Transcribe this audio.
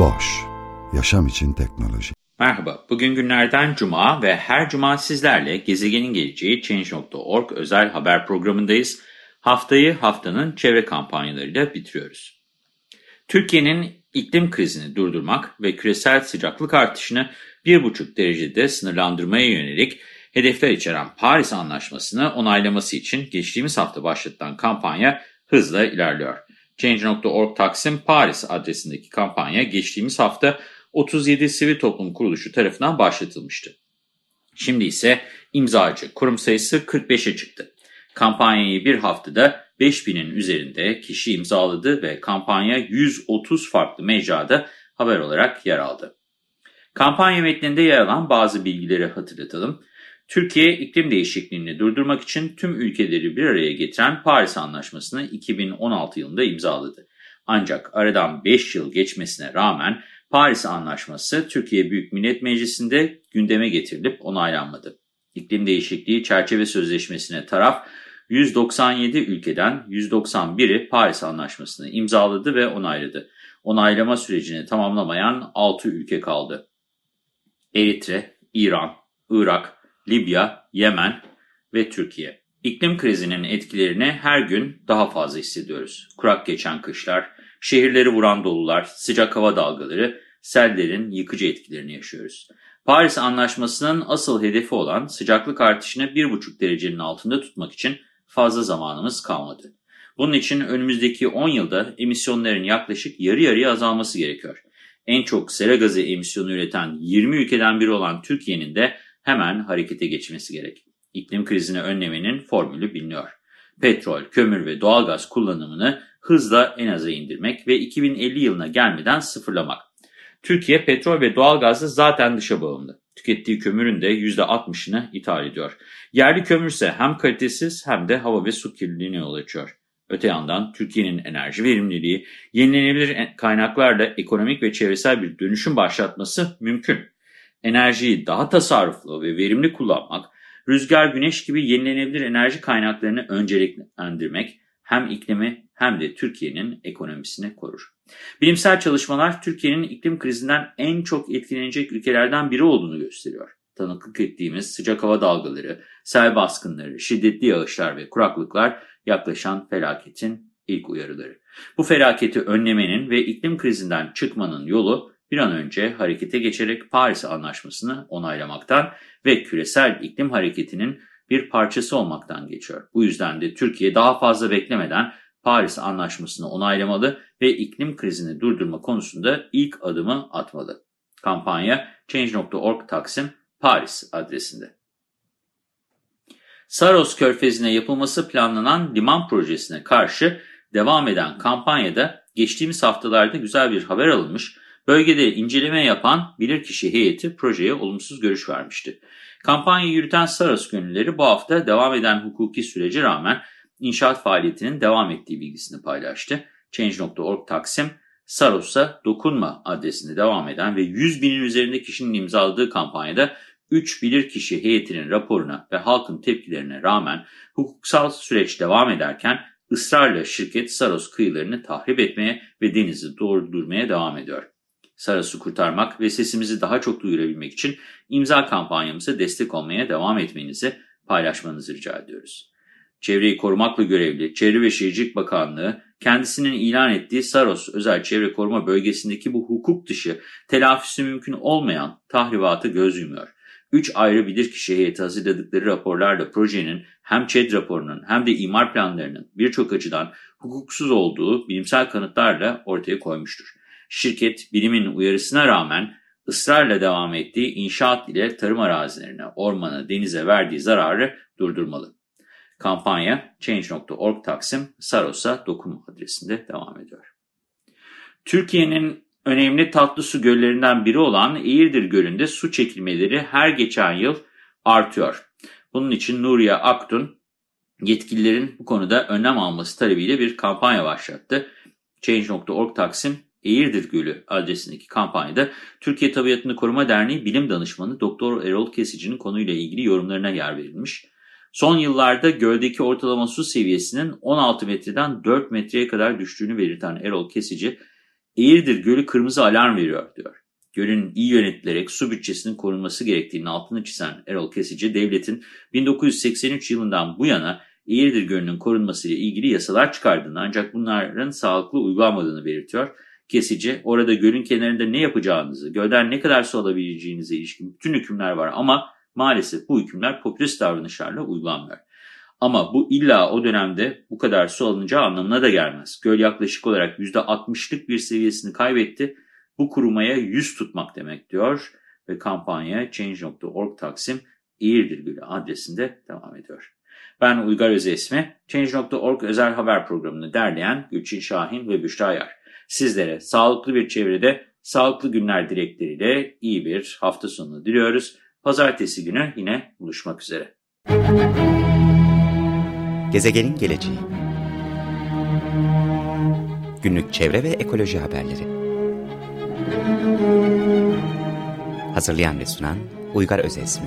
Boş, yaşam için teknoloji. Merhaba, bugün günlerden Cuma ve her Cuma sizlerle Gezegenin Geleceği Change.org özel haber programındayız. Haftayı haftanın çevre kampanyalarıyla bitiriyoruz. Türkiye'nin iklim krizini durdurmak ve küresel sıcaklık artışını 1,5 derecede sınırlandırmaya yönelik hedefler içeren Paris Anlaşması'nı onaylaması için geçtiğimiz hafta başlatılan kampanya hızla ilerliyor. Change.org Taksim Paris adresindeki kampanya geçtiğimiz hafta 37 sivil toplum kuruluşu tarafından başlatılmıştı. Şimdi ise imzacı kurum sayısı 45'e çıktı. Kampanyayı bir haftada 5000'in üzerinde kişi imzaladı ve kampanya 130 farklı mecrada haber olarak yer aldı. Kampanya metninde yer alan bazı bilgileri hatırlatalım. Türkiye iklim değişikliğini durdurmak için tüm ülkeleri bir araya getiren Paris Anlaşması'nı 2016 yılında imzaladı. Ancak aradan 5 yıl geçmesine rağmen Paris Anlaşması Türkiye Büyük Millet Meclisi'nde gündeme getirilip onaylanmadı. İklim Değişikliği Çerçeve Sözleşmesi'ne taraf 197 ülkeden 191'i Paris Anlaşması'nı imzaladı ve onayladı. Onaylama sürecini tamamlamayan 6 ülke kaldı. Eritre, İran, Irak, Libya, Yemen ve Türkiye. İklim krizinin etkilerini her gün daha fazla hissediyoruz. Kurak geçen kışlar, şehirleri vuran dolular, sıcak hava dalgaları, sellerin yıkıcı etkilerini yaşıyoruz. Paris Anlaşması'nın asıl hedefi olan sıcaklık artışını 1,5 derecenin altında tutmak için fazla zamanımız kalmadı. Bunun için önümüzdeki 10 yılda emisyonların yaklaşık yarı yarıya azalması gerekiyor. En çok sera gazı emisyonu üreten 20 ülkeden biri olan Türkiye'nin de hemen harekete geçmesi gerek. İklim krizini önlemenin formülü biliniyor. Petrol, kömür ve doğalgaz kullanımını hızla en aza indirmek ve 2050 yılına gelmeden sıfırlamak. Türkiye petrol ve doğalgazda zaten dışa bağımlı. Tükettiği kömürün de %60'ını ithal ediyor. Yerli kömürse hem kalitesiz hem de hava ve su kirliliğine yol açıyor. Öte yandan Türkiye'nin enerji verimliliği, yenilenebilir kaynaklarla ekonomik ve çevresel bir dönüşüm başlatması mümkün. Enerjiyi daha tasarruflu ve verimli kullanmak, rüzgar, güneş gibi yenilenebilir enerji kaynaklarını önceliklendirmek hem iklimi hem de Türkiye'nin ekonomisini korur. Bilimsel çalışmalar Türkiye'nin iklim krizinden en çok etkilenecek ülkelerden biri olduğunu gösteriyor. Tanıklık ettiğimiz sıcak hava dalgaları, sel baskınları, şiddetli yağışlar ve kuraklıklar yaklaşan felaketin ilk uyarıları. Bu felaketi önlemenin ve iklim krizinden çıkmanın yolu bir an önce harekete geçerek Paris Anlaşması'nı onaylamaktan ve küresel iklim hareketinin bir parçası olmaktan geçiyor. Bu yüzden de Türkiye daha fazla beklemeden Paris Anlaşması'nı onaylamalı ve iklim krizini durdurma konusunda ilk adımı atmalı. Kampanya Change.org Taksim Paris adresinde. Saros Körfezi'ne yapılması planlanan liman projesine karşı devam eden kampanyada geçtiğimiz haftalarda güzel bir haber alınmış, bölgede inceleme yapan bilirkişi heyeti projeye olumsuz görüş vermişti. Kampanyayı yürüten Saros gönülleri bu hafta devam eden hukuki sürece rağmen inşaat faaliyetinin devam ettiği bilgisini paylaştı. Change.org Taksim, Saros'a dokunma adresinde devam eden ve 100 binin üzerinde kişinin imzaladığı kampanyada 3 bilirkişi heyetinin raporuna ve halkın tepkilerine rağmen hukuksal süreç devam ederken ısrarla şirket Saros kıyılarını tahrip etmeye ve denizi doldurmaya devam ediyor. Saros'u kurtarmak ve sesimizi daha çok duyurabilmek için imza kampanyamıza destek olmaya devam etmenizi paylaşmanızı rica ediyoruz. Çevreyi korumakla görevli Çevre ve Şehircilik Bakanlığı kendisinin ilan ettiği Saros özel çevre koruma bölgesindeki bu hukuk dışı telafisi mümkün olmayan tahribatı göz yumuyor. Üç ayrı bilirkişi heyeti hazırladıkları raporlarla projenin hem ÇED raporunun hem de imar planlarının birçok açıdan hukuksuz olduğu bilimsel kanıtlarla ortaya koymuştur. Şirket bilimin uyarısına rağmen ısrarla devam ettiği inşaat ile tarım arazilerine, ormana, denize verdiği zararı durdurmalı. Kampanya Change.org Taksim Saros'a dokun adresinde devam ediyor. Türkiye'nin önemli tatlı su göllerinden biri olan Eğirdir Gölü'nde su çekilmeleri her geçen yıl artıyor. Bunun için Nuriye Aktun yetkililerin bu konuda önlem alması talebiyle bir kampanya başlattı. Change.org Taksim Eğirdir Gölü adresindeki kampanyada Türkiye Tabiatını Koruma Derneği Bilim Danışmanı Doktor Erol Kesici'nin konuyla ilgili yorumlarına yer verilmiş. Son yıllarda göldeki ortalama su seviyesinin 16 metreden 4 metreye kadar düştüğünü belirten Erol Kesici, Eğirdir Gölü kırmızı alarm veriyor diyor. Gölün iyi yönetilerek su bütçesinin korunması gerektiğini altını çizen Erol Kesici, devletin 1983 yılından bu yana Eğirdir Gölü'nün korunmasıyla ilgili yasalar çıkardığını ancak bunların sağlıklı uygulanmadığını belirtiyor. Kesici, orada gölün kenarında ne yapacağınızı, gölden ne kadar su alabileceğinize ilişkin bütün hükümler var ama maalesef bu hükümler popülist davranışlarla uygulanmıyor. Ama bu illa o dönemde bu kadar su alınacağı anlamına da gelmez. Göl yaklaşık olarak %60'lık bir seviyesini kaybetti. Bu kurumaya yüz tutmak demek diyor ve kampanya Change.org Taksim Eğirdir Gölü adresinde devam ediyor. Ben Uygar Özesmi, Change.org özel haber programını derleyen Gülçin Şahin ve Büşra Yar. Sizlere sağlıklı bir çevrede, sağlıklı günler dilekleriyle iyi bir hafta sonu diliyoruz. Pazartesi günü yine buluşmak üzere. Gezegenin geleceği Günlük çevre ve ekoloji haberleri Hazırlayan ve sunan Uygar Özesmi